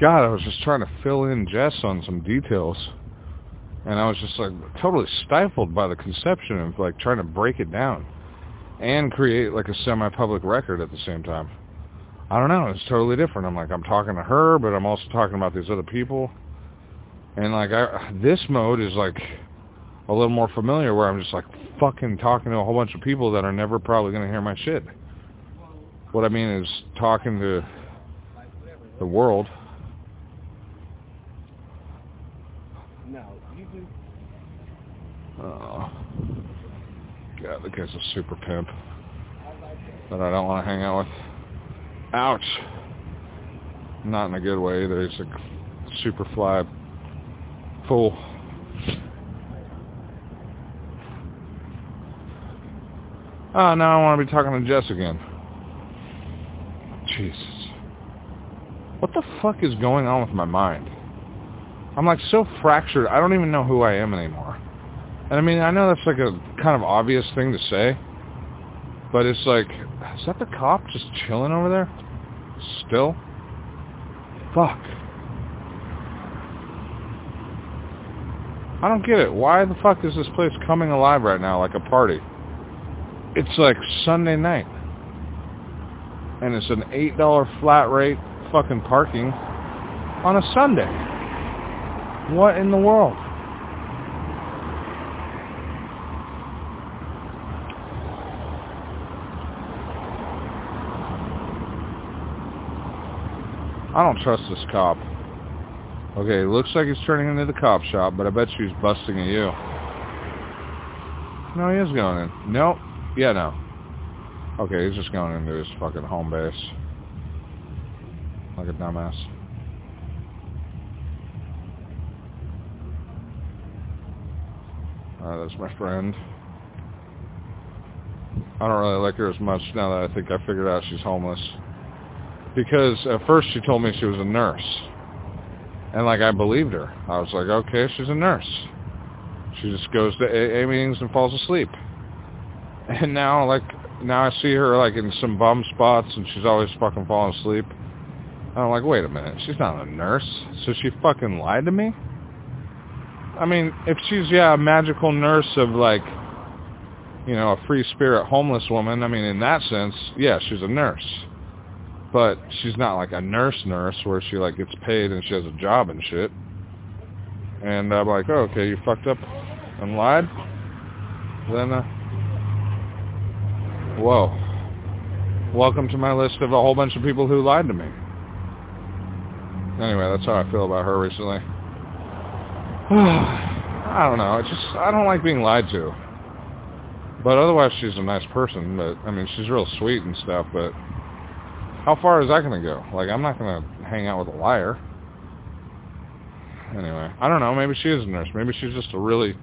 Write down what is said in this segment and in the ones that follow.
God, I was just trying to fill in Jess on some details. And I was just like totally stifled by the conception of like trying to break it down and create like a semi-public record at the same time. I don't know. It's totally different. I'm like, I'm talking to her, but I'm also talking about these other people. And like, I, this mode is like a little more familiar where I'm just like fucking talking to a whole bunch of people that are never probably going to hear my shit. What I mean is talking to the world. No, you do. Oh. God, the guy's a super pimp that I don't want to hang out with. Ouch. Not in a good way either. He's a super fly fool. Oh, now I want to be talking to Jess again. Jesus. What the fuck is going on with my mind? I'm like so fractured, I don't even know who I am anymore. And I mean, I know that's like a kind of obvious thing to say, but it's like, is that the cop just chilling over there? Still? Fuck. I don't get it. Why the fuck is this place coming alive right now like a party? It's like Sunday night. And it's an $8 flat rate fucking parking on a Sunday. What in the world? I don't trust this cop. Okay, looks like he's turning into the cop shop, but I bet you he's busting at you. No, he is going in. Nope. Yeah, no. Okay, he's just going into his fucking home base. Like a dumbass. Uh, that's my friend. I don't really like her as much now that I think I figured out she's homeless because at first she told me she was a nurse. And like I believed her. I was like, okay, she's a nurse. She just goes to AA meetings and falls asleep. And now like now I see her like in some bum spots and she's always fucking falling asleep. And I'm like, wait a minute, she's not a nurse. So she fucking lied to me? I mean, if she's yeah, a magical nurse of like you know, a free spirit homeless woman, I mean in that sense, yeah, she's a nurse but she's not like a nurse nurse where she like gets paid and she has a job and shit. And I'm like, oh, okay, you fucked up and lied. Then, uh, whoa. Welcome to my list of a whole bunch of people who lied to me. Anyway, that's how I feel about her recently. I don't know. It's just I don't like being lied to. But otherwise, she's a nice person. But I mean, she's real sweet and stuff. But how far is that going to go? Like, I'm not going to hang out with a liar. Anyway, I don't know. Maybe she is a nurse. Maybe she's just a really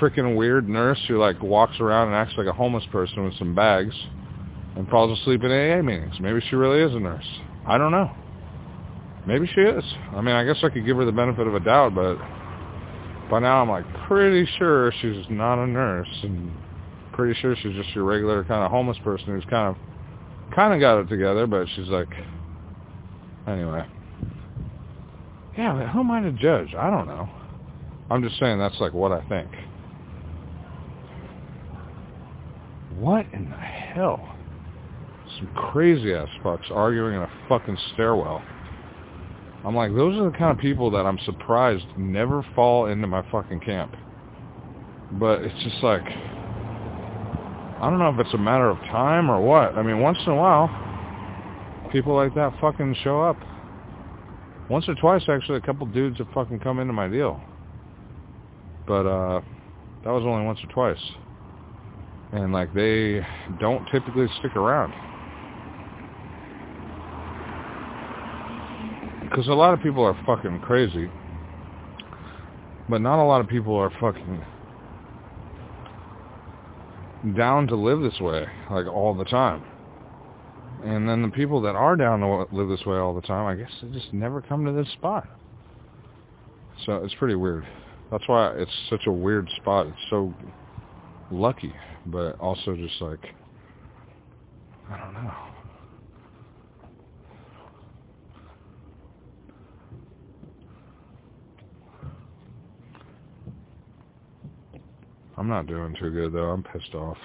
freaking weird nurse who, like, walks around and acts like a homeless person with some bags and falls asleep in AA meetings. Maybe she really is a nurse. I don't know. Maybe she is. I mean, I guess I could give her the benefit of a doubt, but by now I'm like pretty sure she's not a nurse and pretty sure she's just your regular kind of homeless person who's kind of kind of got it together, but she's like, anyway. Yeah, but who am I to judge? I don't know. I'm just saying that's like what I think. What in the hell? Some crazy ass fucks arguing in a fucking stairwell. I'm like, those are the kind of people that I'm surprised never fall into my fucking camp. But it's just like, I don't know if it's a matter of time or what. I mean, once in a while, people like that fucking show up. Once or twice, actually, a couple dudes have fucking come into my deal. But uh, that was only once or twice. And, like, they don't typically stick around. Because a lot of people are fucking crazy. But not a lot of people are fucking down to live this way, like all the time. And then the people that are down to live this way all the time, I guess they just never come to this spot. So it's pretty weird. That's why it's such a weird spot. It's so lucky, but also just like, I don't know. I'm not doing too good though. I'm pissed off.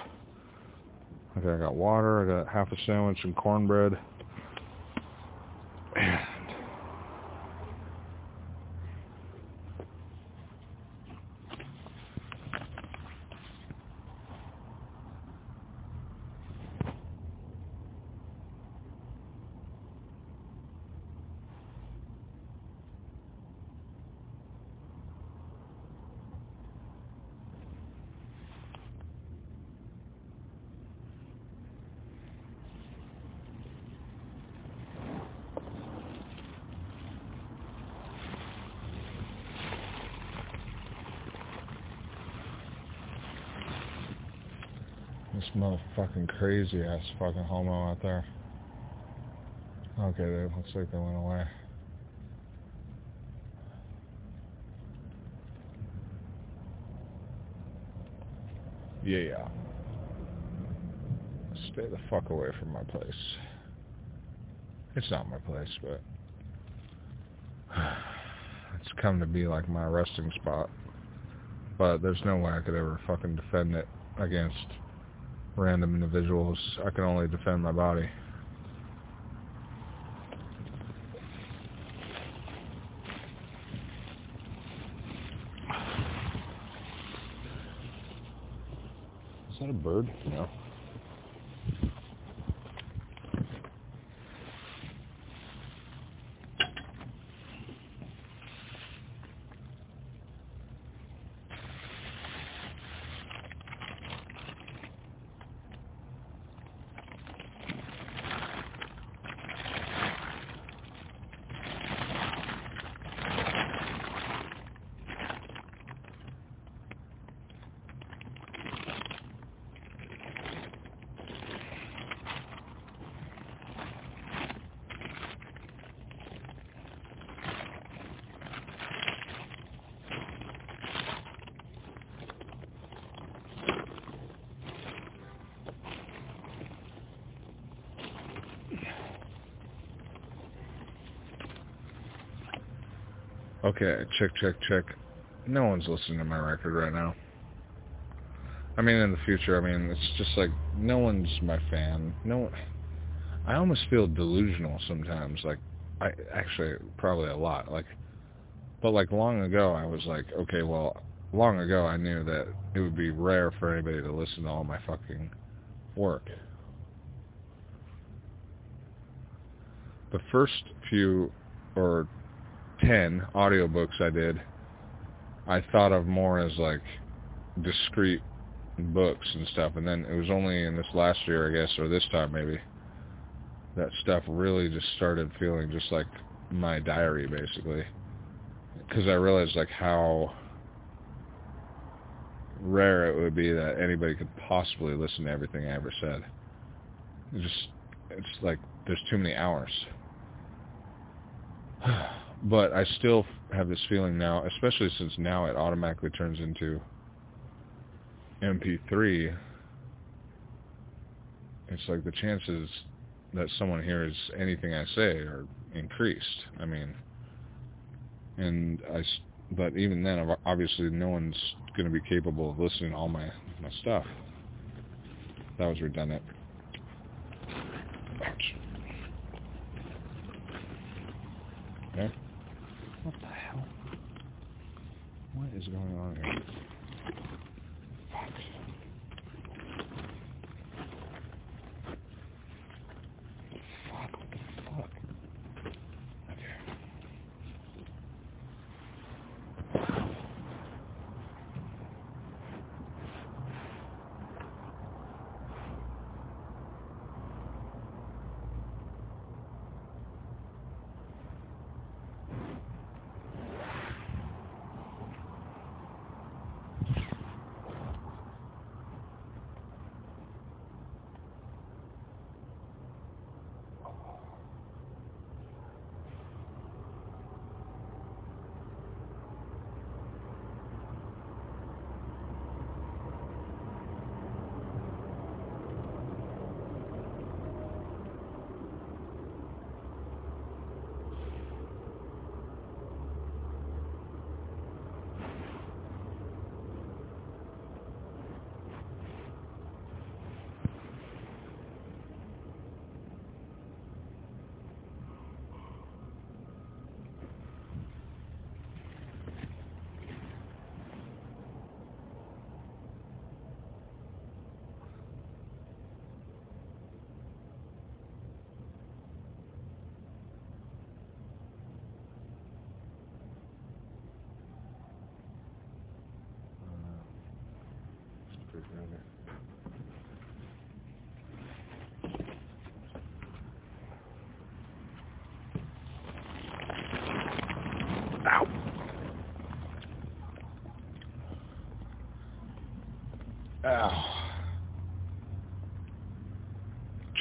Okay, I got water. I got half a sandwich and cornbread. This motherfucking crazy ass fucking homo out there. Okay, they looks like they went away. Yeah. Stay the fuck away from my place. It's not my place, but it's come to be like my resting spot. But there's no way I could ever fucking defend it against random individuals. I can only defend my body. Is that a bird? No. Okay, check, check, check. No one's listening to my record right now. I mean, in the future, I mean, it's just like, no one's my fan. No one, I almost feel delusional sometimes. Like, I, actually, probably a lot. Like, but like long ago, I was like, okay, well, long ago I knew that it would be rare for anybody to listen to all my fucking work. The first few, or 10 audiobooks I did, I thought of more as like discrete books and stuff. And then it was only in this last year, I guess, or this time maybe, that stuff really just started feeling just like my diary, basically. Because I realized like how rare it would be that anybody could possibly listen to everything I ever said. It just, it's like there's too many hours. but I still have this feeling now, especially since now it automatically turns into MP3. It's like the chances that someone hears anything I say are increased. I mean, and I, but even then, obviously, no one's going to be capable of listening to all my my stuff. That was redundant. Ouch. Okay. What the hell? What is going on here?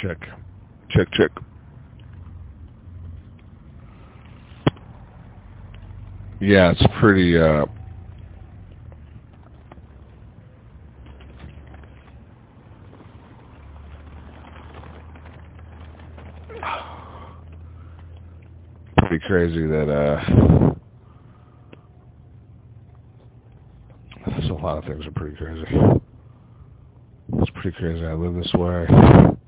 Check. Check, check. Yeah, it's pretty, uh, pretty crazy that, uh, a lot of things are pretty crazy. It's pretty crazy I live this way.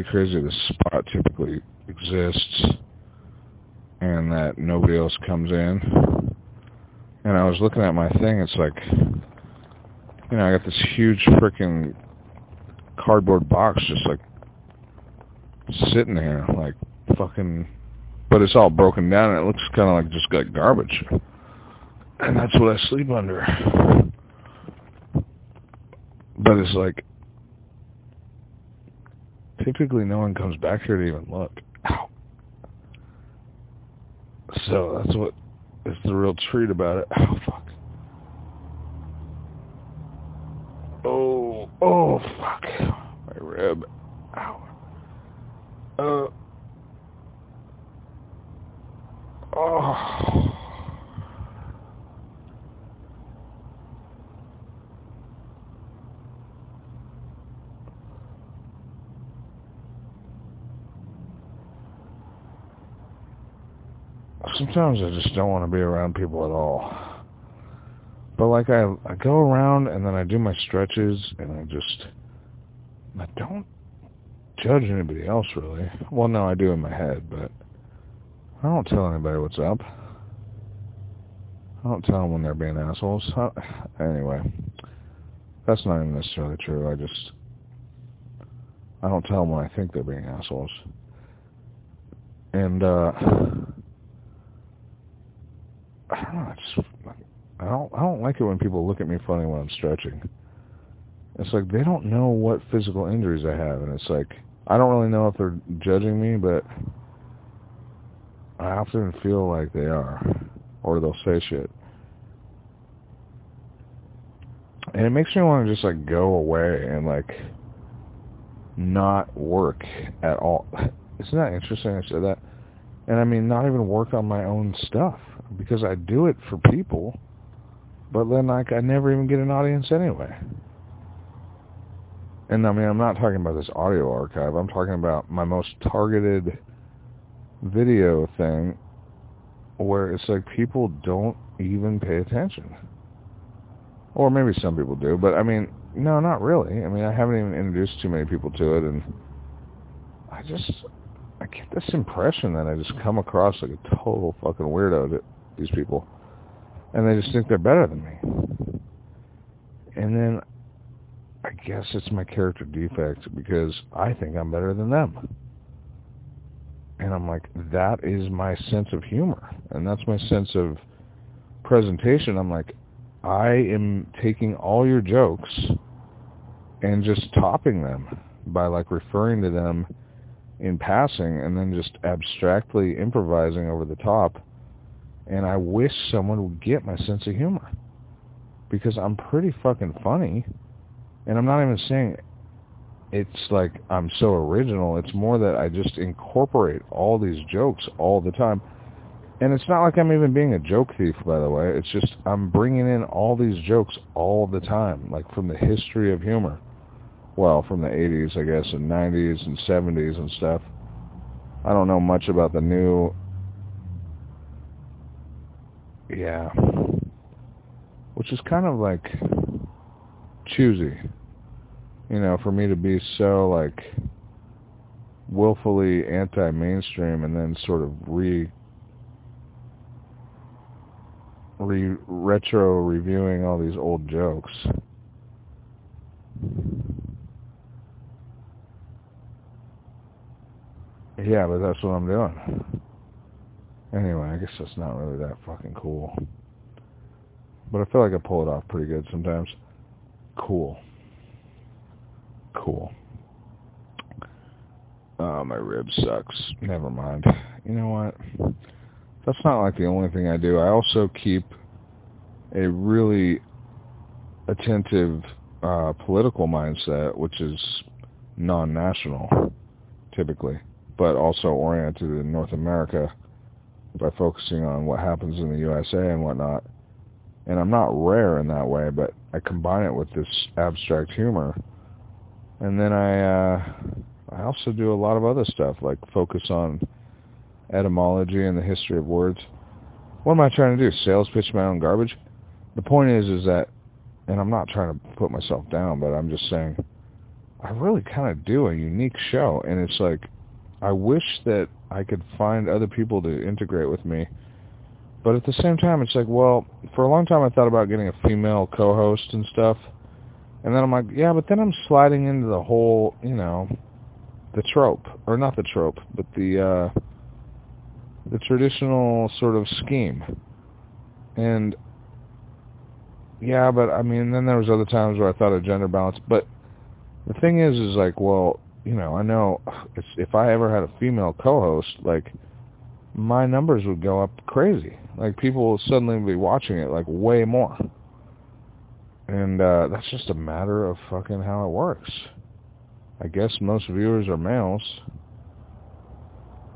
Pretty crazy this spot typically exists and that nobody else comes in. And I was looking at my thing, it's like, you know, I got this huge freaking cardboard box just like sitting there, like fucking, but it's all broken down and it looks kind of like just got garbage. And that's what I sleep under. But it's like, typically no one comes back here to even look. Ow. So that's what is the real treat about it. Oh, fuck. Oh, oh, fuck. My rib. Ow. Uh. Oh. Sometimes I just don't want to be around people at all. But like I I go around and then I do my stretches and I just I don't judge anybody else really. Well, no, I do in my head, but I don't tell anybody what's up. I don't tell them when they're being assholes. I, anyway, that's not even necessarily true. I just I don't tell them when I think they're being assholes. And uh I don't I don't. Like it when people look at me funny when I'm stretching. It's like they don't know what physical injuries I have, and it's like I don't really know if they're judging me, but I often feel like they are, or they'll say shit, and it makes me want to just like go away and like not work at all. Isn't that interesting? I said that, and I mean not even work on my own stuff because I do it for people, but then like I never even get an audience anyway. And I mean, I'm not talking about this audio archive. I'm talking about my most targeted video thing where it's like people don't even pay attention. Or maybe some people do, but I mean, no, not really. I mean, I haven't even introduced too many people to it, and I just, I get this impression that I just come across like a total fucking weirdo to these people. And they just think they're better than me. And then I guess it's my character defect because I think I'm better than them. And I'm like, that is my sense of humor. And that's my sense of presentation. I'm like, I am taking all your jokes and just topping them by like referring to them in passing and then just abstractly improvising over the top and I wish someone would get my sense of humor. Because I'm pretty fucking funny. And I'm not even saying it's like I'm so original. It's more that I just incorporate all these jokes all the time. And it's not like I'm even being a joke thief, by the way. It's just I'm bringing in all these jokes all the time, like from the history of humor. Well, from the 80s, I guess, and 90s and 70s and stuff. I don't know much about the new yeah. Which is kind of like choosy. You know, for me to be so like willfully anti-mainstream and then sort of re re retro reviewing all these old jokes. Yeah, but that's what I'm doing. Anyway, I guess that's not really that fucking cool. But I feel like I pull it off pretty good sometimes. Cool. Cool. Oh, my rib sucks. Never mind. You know what? That's not like the only thing I do. I also keep a really attentive uh, political mindset, which is non-national, typically, but also oriented in North America by focusing on what happens in the USA and whatnot. And I'm not rare in that way, but I combine it with this abstract humor. And then I uh, I also do a lot of other stuff, like focus on etymology and the history of words. What am I trying to do? Sales pitch my own garbage? The point is, is that, and I'm not trying to put myself down, but I'm just saying, I really kind of do a unique show, and it's like, I wish that I could find other people to integrate with me. But at the same time, it's like, well, for a long time I thought about getting a female co-host and stuff. And then I'm like, yeah, but then I'm sliding into the whole, you know, the trope, or not the trope, but the uh, the traditional sort of scheme. And yeah, but I mean, then there was other times where I thought of gender balance. But the thing is, is like, well, you know, I know if I ever had a female co-host, like my numbers would go up crazy. Like people would suddenly be watching it like way more. And uh that's just a matter of fucking how it works. I guess most viewers are males.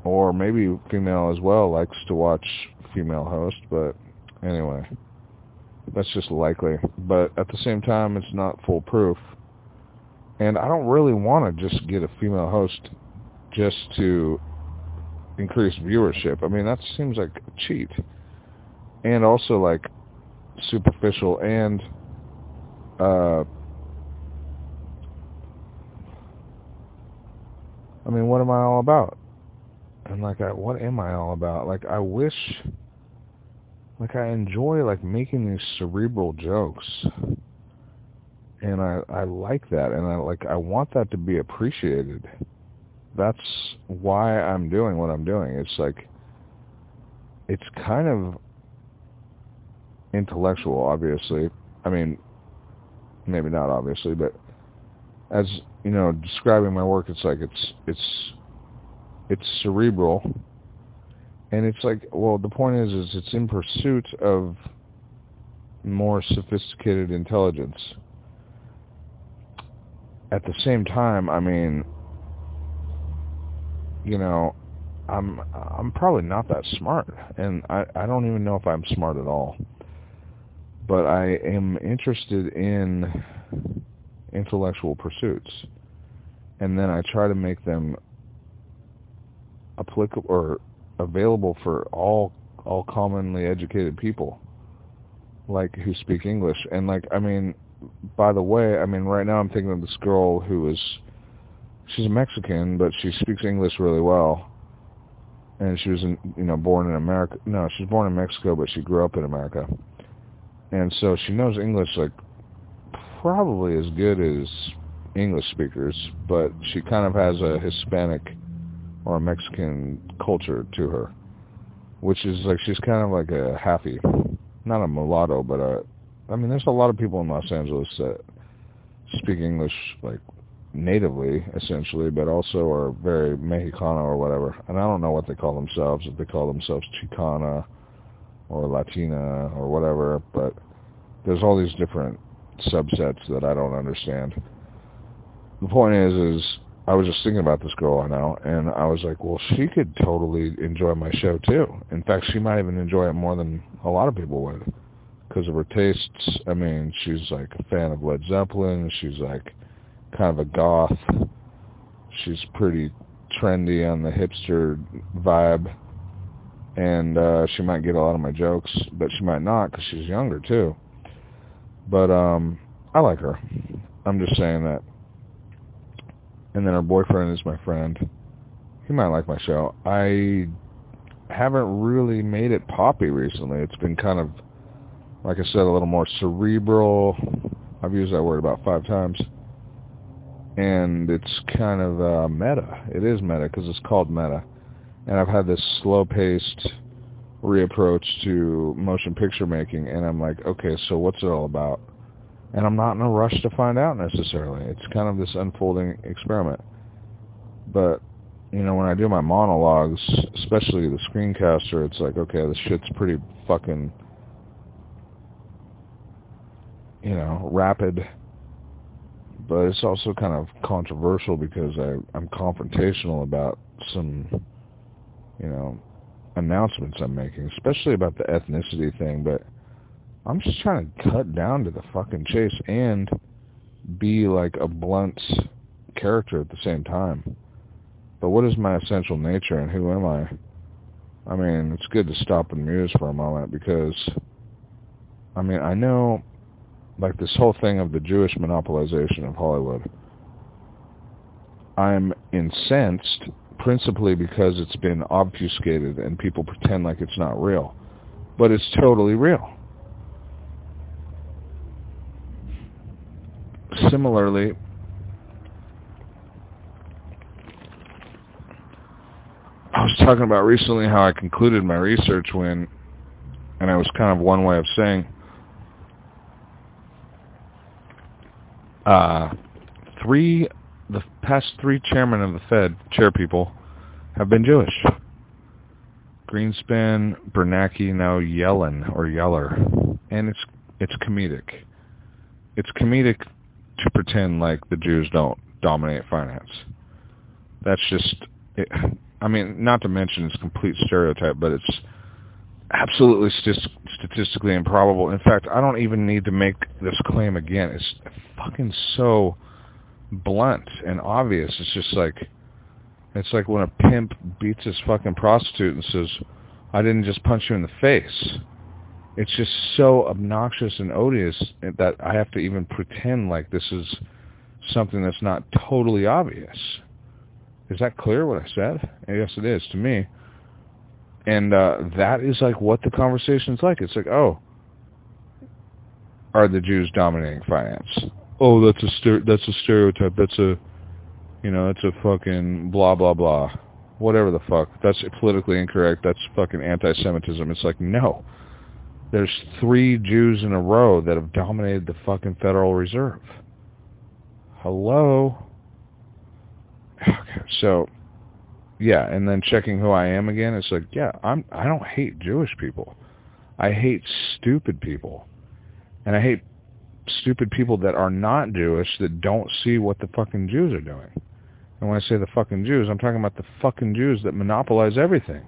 Or maybe female as well likes to watch female host, but anyway. That's just likely. But at the same time, it's not foolproof. And I don't really want to just get a female host just to increase viewership. I mean, that seems like a cheat. And also like superficial and uh I mean, what am I all about? And like, I, what am I all about? Like, I wish, like, I enjoy like making these cerebral jokes, and I I like that, and I like I want that to be appreciated. That's why I'm doing what I'm doing. It's like, it's kind of intellectual, obviously. I mean, maybe not obviously, but as you know, describing my work, it's like it's it's it's cerebral, and it's like well, the point is, is it's in pursuit of more sophisticated intelligence. At the same time, I mean, you know, I'm I'm probably not that smart, and I I don't even know if I'm smart at all. But I am interested in intellectual pursuits, and then I try to make them applicable or available for all all commonly educated people, like who speak English. And like, I mean, by the way, I mean right now I'm thinking of this girl who is she's a Mexican, but she speaks English really well. And she was, in, you know, born in America. No, she's born in Mexico, but she grew up in America. And so she knows English like probably as good as English speakers, but she kind of has a Hispanic or a Mexican culture to her, which is like she's kind of like a happy, not a mulatto, but a. I mean, there's a lot of people in Los Angeles that speak English like natively, essentially, but also are very Mexicano or whatever. And I don't know what they call themselves, if they call themselves Chicana or Latina or whatever, but there's all these different subsets that I don't understand. The point is, is I was just thinking about this girl I know, and I was like, well, she could totally enjoy my show too. In fact, she might even enjoy it more than a lot of people would because of her tastes. I mean, she's like a fan of Led Zeppelin. She's like kind of a goth. She's pretty trendy on the hipster vibe, and uh, she might get a lot of my jokes, but she might not because she's younger too. But um, I like her. I'm just saying that. And then her boyfriend is my friend. He might like my show. I haven't really made it poppy recently. It's been kind of, like I said, a little more cerebral. I've used that word about five times. And it's kind of uh, meta. It is meta because it's called meta. And I've had this slow-paced reapproach to motion picture making and I'm like, okay, so what's it all about? And I'm not in a rush to find out necessarily. It's kind of this unfolding experiment. But, you know, when I do my monologues, especially the screencaster, it's like, okay, this shit's pretty fucking, you know, rapid. but it's also kind of controversial because I, I'm confrontational about some, you know, announcements I'm making, especially about the ethnicity thing, but I'm just trying to cut down to the fucking chase and be like a blunt character at the same time. But what is my essential nature and who am I? I mean, it's good to stop and muse for a moment because, I mean, I know, like this whole thing of the Jewish monopolization of Hollywood. I'm incensed principally because it's been obfuscated and people pretend like it's not real. But it's totally real. Similarly, I was talking about recently how I concluded my research when, and I was kind of one way of saying, uh, three, the past three chairmen of the Fed, chair people, have been Jewish. Greenspan, Bernanke, now Yellen or Yeller, and it's it's comedic. It's comedic to pretend like the Jews don't dominate finance. That's just it, I mean, not to mention it's complete stereotype, but it's absolutely st- statistically improbable. In fact, I don't even need to make this claim again. It's fucking so blunt and obvious. It's just like it's like when a pimp beats his fucking prostitute and says, "I didn't just punch you in the face." It's just so obnoxious and odious that I have to even pretend like this is something that's not totally obvious. Is that clear what I said? Yes, it is to me. And uh, that is like what the conversation's like. It's like, oh, are the Jews dominating finance? Oh, that's a ster- that's a stereotype. That's a, you know, that's a fucking blah blah blah, whatever the fuck. That's politically incorrect. That's fucking anti-Semitism. It's like no, there's three Jews in a row that have dominated the fucking Federal Reserve. Hello. Okay, so yeah, and then checking who I am again, it's like, yeah, I'm I don't hate Jewish people. I hate stupid people. And I hate stupid people that are not Jewish that don't see what the fucking Jews are doing. And when I say the fucking Jews, I'm talking about the fucking Jews that monopolize everything.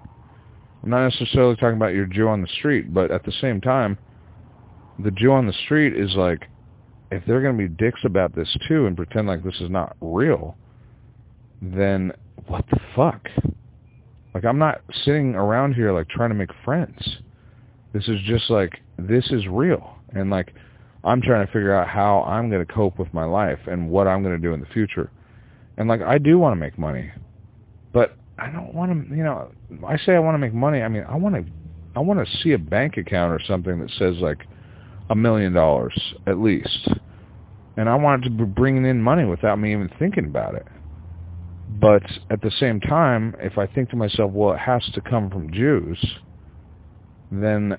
I'm not necessarily talking about your Jew on the street, but at the same time, the Jew on the street is like, if they're going to be dicks about this too and pretend like this is not real, then what the fuck? Like I'm not sitting around here like trying to make friends. This is just like this is real and like I'm trying to figure out how I'm going to cope with my life and what I'm going to do in the future. And like I do want to make money. But I don't want to, you know, I say I want to make money. I mean, I want to I want to see a bank account or something that says like a million dollars at least. And I want to be bringing in money without me even thinking about it. But at the same time, if I think to myself, well, it has to come from Jews, then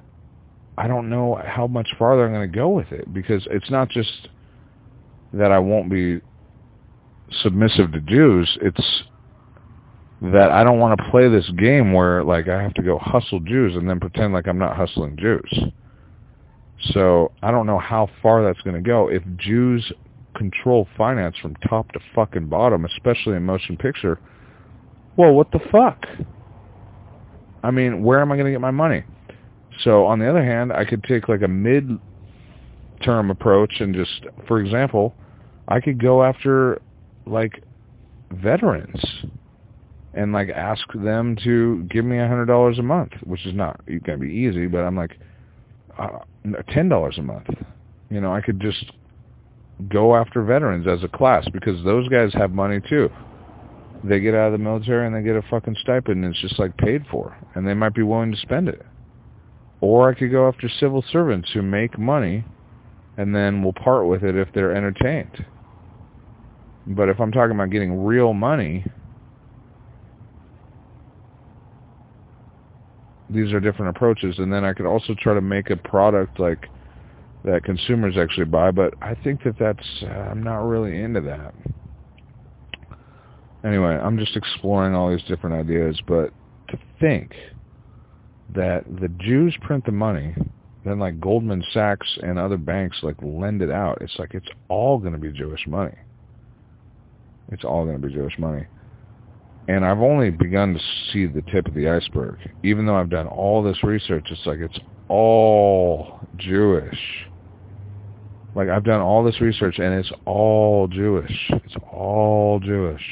I don't know how much farther I'm going to go with it because it's not just that I won't be submissive to Jews. It's that I don't want to play this game where like I have to go hustle Jews and then pretend like I'm not hustling Jews. So I don't know how far that's going to go. If Jews control finance from top to fucking bottom, especially in motion picture, well, what the fuck? I mean, where am I going to get my money? So on the other hand, I could take like a mid-term approach and just, for example, I could go after like veterans and like ask them to give me a hundred dollars a month, which is not going to be easy, but I'm like uh, ten dollars a month. You know, I could just go after veterans as a class because those guys have money too. They get out of the military and they get a fucking stipend and it's just like paid for and they might be willing to spend it. Or I could go after civil servants who make money and then will part with it if they're entertained. But if I'm talking about getting real money, these are different approaches. And then I could also try to make a product like that consumers actually buy, but I think that that's, uh, I'm not really into that. Anyway, I'm just exploring all these different ideas, but to think that the Jews print the money, then like Goldman Sachs and other banks like lend it out, it's like it's all going to be Jewish money. It's all going to be Jewish money. And I've only begun to see the tip of the iceberg. Even though I've done all this research, it's like it's all Jewish. Like I've done all this research and it's all Jewish. It's all Jewish.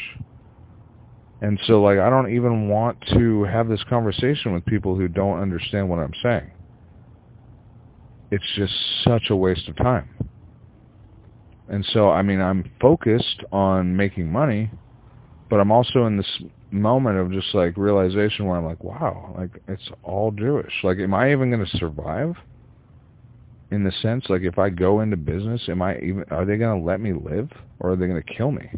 And so like I don't even want to have this conversation with people who don't understand what I'm saying. It's just such a waste of time. And so I mean I'm focused on making money, but I'm also in this moment of just like realization where I'm like, wow, like it's all Jewish. Like am I even going to survive? In the sense like if I go into business, am I even are they going to let me live or are they going to kill me?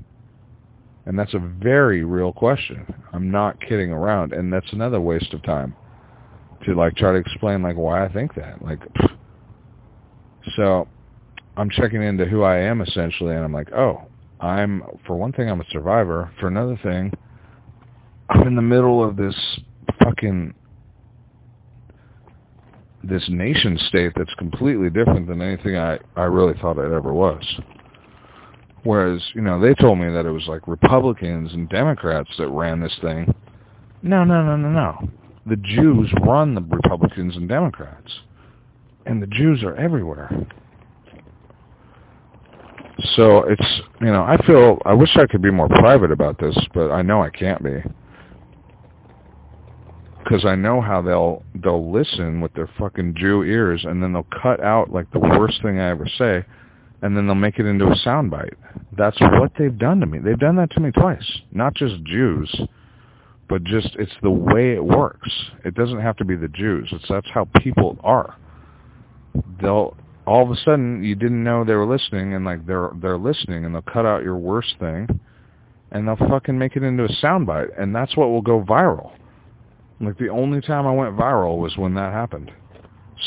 And that's a very real question. I'm not kidding around. And that's another waste of time to like try to explain like why I think that. Like, so I'm checking into who I am essentially and I'm like, oh, I'm, for one thing, I'm a survivor. For another thing, I'm in the middle of this fucking, this nation state that's completely different than anything I, I really thought it ever was. Whereas, you know, they told me that it was like Republicans and Democrats that ran this thing. No, no, no, no, no. The Jews run the Republicans and Democrats. And the Jews are everywhere. So it's, you know, I feel, I wish I could be more private about this, but I know I can't be. Because I know how they'll, they'll listen with their fucking Jew ears and then they'll cut out like the worst thing I ever say and then they'll make it into a soundbite. That's what they've done to me. They've done that to me twice. Not just Jews, but just it's the way it works. It doesn't have to be the Jews. It's that's how people are. They'll all of a sudden you didn't know they were listening and like they're they're listening and they'll cut out your worst thing and they'll fucking make it into a soundbite and that's what will go viral. Like the only time I went viral was when that happened.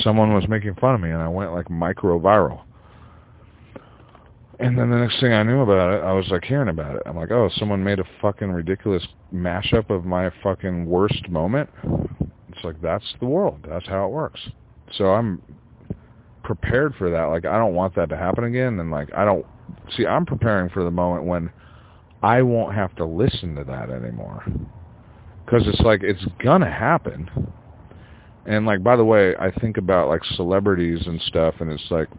Someone was making fun of me and I went like micro viral and then the next thing I knew about it, I was like hearing about it. I'm like, oh, someone made a fucking ridiculous mashup of my fucking worst moment. It's like that's the world. That's how it works. So I'm prepared for that. Like I don't want that to happen again. And like I don't see. I'm preparing for the moment when I won't have to listen to that anymore. Because it's like it's gonna happen. And like by the way, I think about like celebrities and stuff, and it's like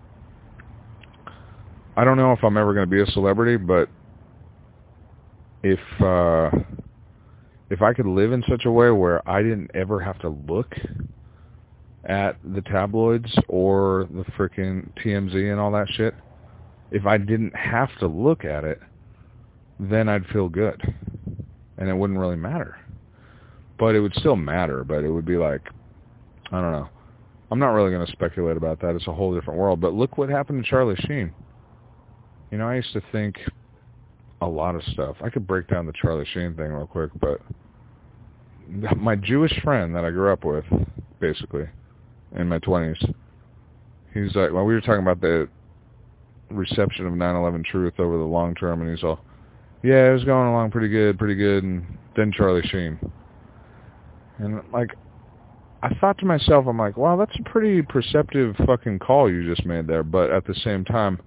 I don't know if I'm ever going to be a celebrity, but if uh, if I could live in such a way where I didn't ever have to look at the tabloids or the freaking TMZ and all that shit, if I didn't have to look at it, then I'd feel good, and it wouldn't really matter. But it would still matter, but it would be like, I don't know. I'm not really going to speculate about that. It's a whole different world. But look what happened to Charlie Sheen. You know, I used to think a lot of stuff. I could break down the Charlie Sheen thing real quick, but my Jewish friend that I grew up with, basically, in my 20s, he's like, well, we were talking about the reception of 9/11 Truth over the long term, and he's all, yeah, it was going along pretty good, pretty good, and then Charlie Sheen. And like, I thought to myself, I'm like, wow, that's a pretty perceptive fucking call you just made there, but at the same time,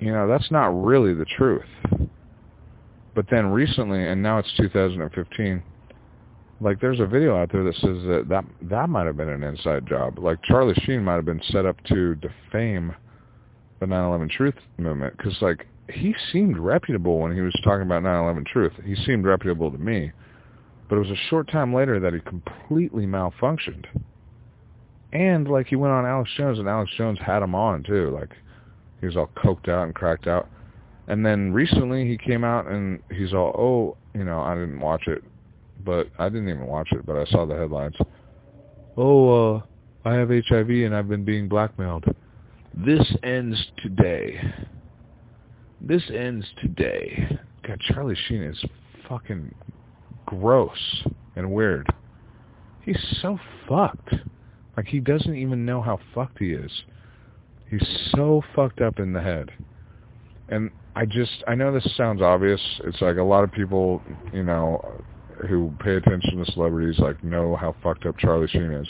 you know, that's not really the truth. But then recently, and now it's 2015, like there's a video out there that says that that, that might have been an inside job. Like Charlie Sheen might have been set up to defame the 9/11 Truth movement because like he seemed reputable when he was talking about 9/11 Truth. He seemed reputable to me, but it was a short time later that he completely malfunctioned. And like he went on Alex Jones, and Alex Jones had him on too. Like he was all coked out and cracked out. And then recently he came out and he's all, oh, you know, I didn't watch it, but I didn't even watch it, but I saw the headlines. Oh, uh, I have HIV and I've been being blackmailed. This ends today. This ends today. God, Charlie Sheen is fucking gross and weird. He's so fucked. Like he doesn't even know how fucked he is. He's so fucked up in the head. And I just, I know this sounds obvious. It's like a lot of people, you know, who pay attention to celebrities like know how fucked up Charlie Sheen is.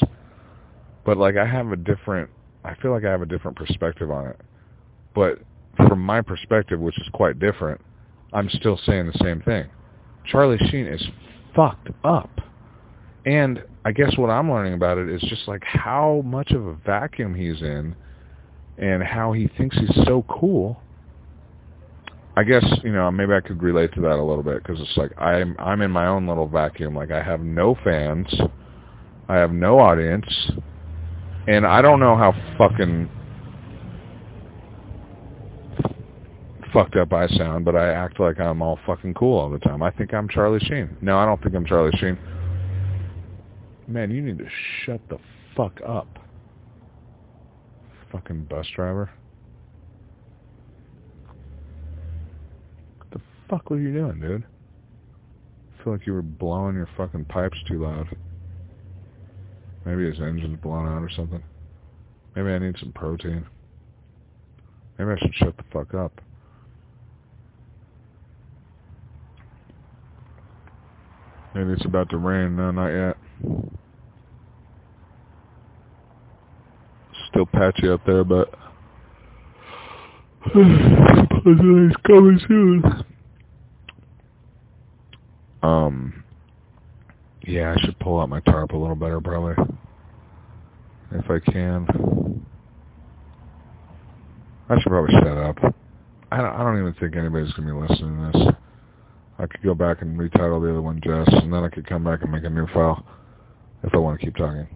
But like I have a different, I feel like I have a different perspective on it. But from my perspective, which is quite different, I'm still saying the same thing. Charlie Sheen is fucked up. And I guess what I'm learning about it is just like how much of a vacuum he's in and how he thinks he's so cool. I guess, you know, maybe I could relate to that a little bit because it's like I'm I'm in my own little vacuum. Like I have no fans. I have no audience. And I don't know how fucking fucked up I sound, but I act like I'm all fucking cool all the time. I think I'm Charlie Sheen. No, I don't think I'm Charlie Sheen. Man, you need to shut the fuck up. Fucking bus driver. What the fuck were you doing, dude? I feel like you were blowing your fucking pipes too loud. Maybe his engine's blown out or something. Maybe I need some protein. Maybe I should shut the fuck up. Maybe it's about to rain. No, not yet. Still patchy up there, but it's coming soon. Um, yeah, I should pull out my tarp a little better, probably, if I can. I should probably shut up. I don't, I don't even think anybody's gonna be listening to this. I could go back and retitle the other one Jess, and then I could come back and make a new file if I want to keep talking.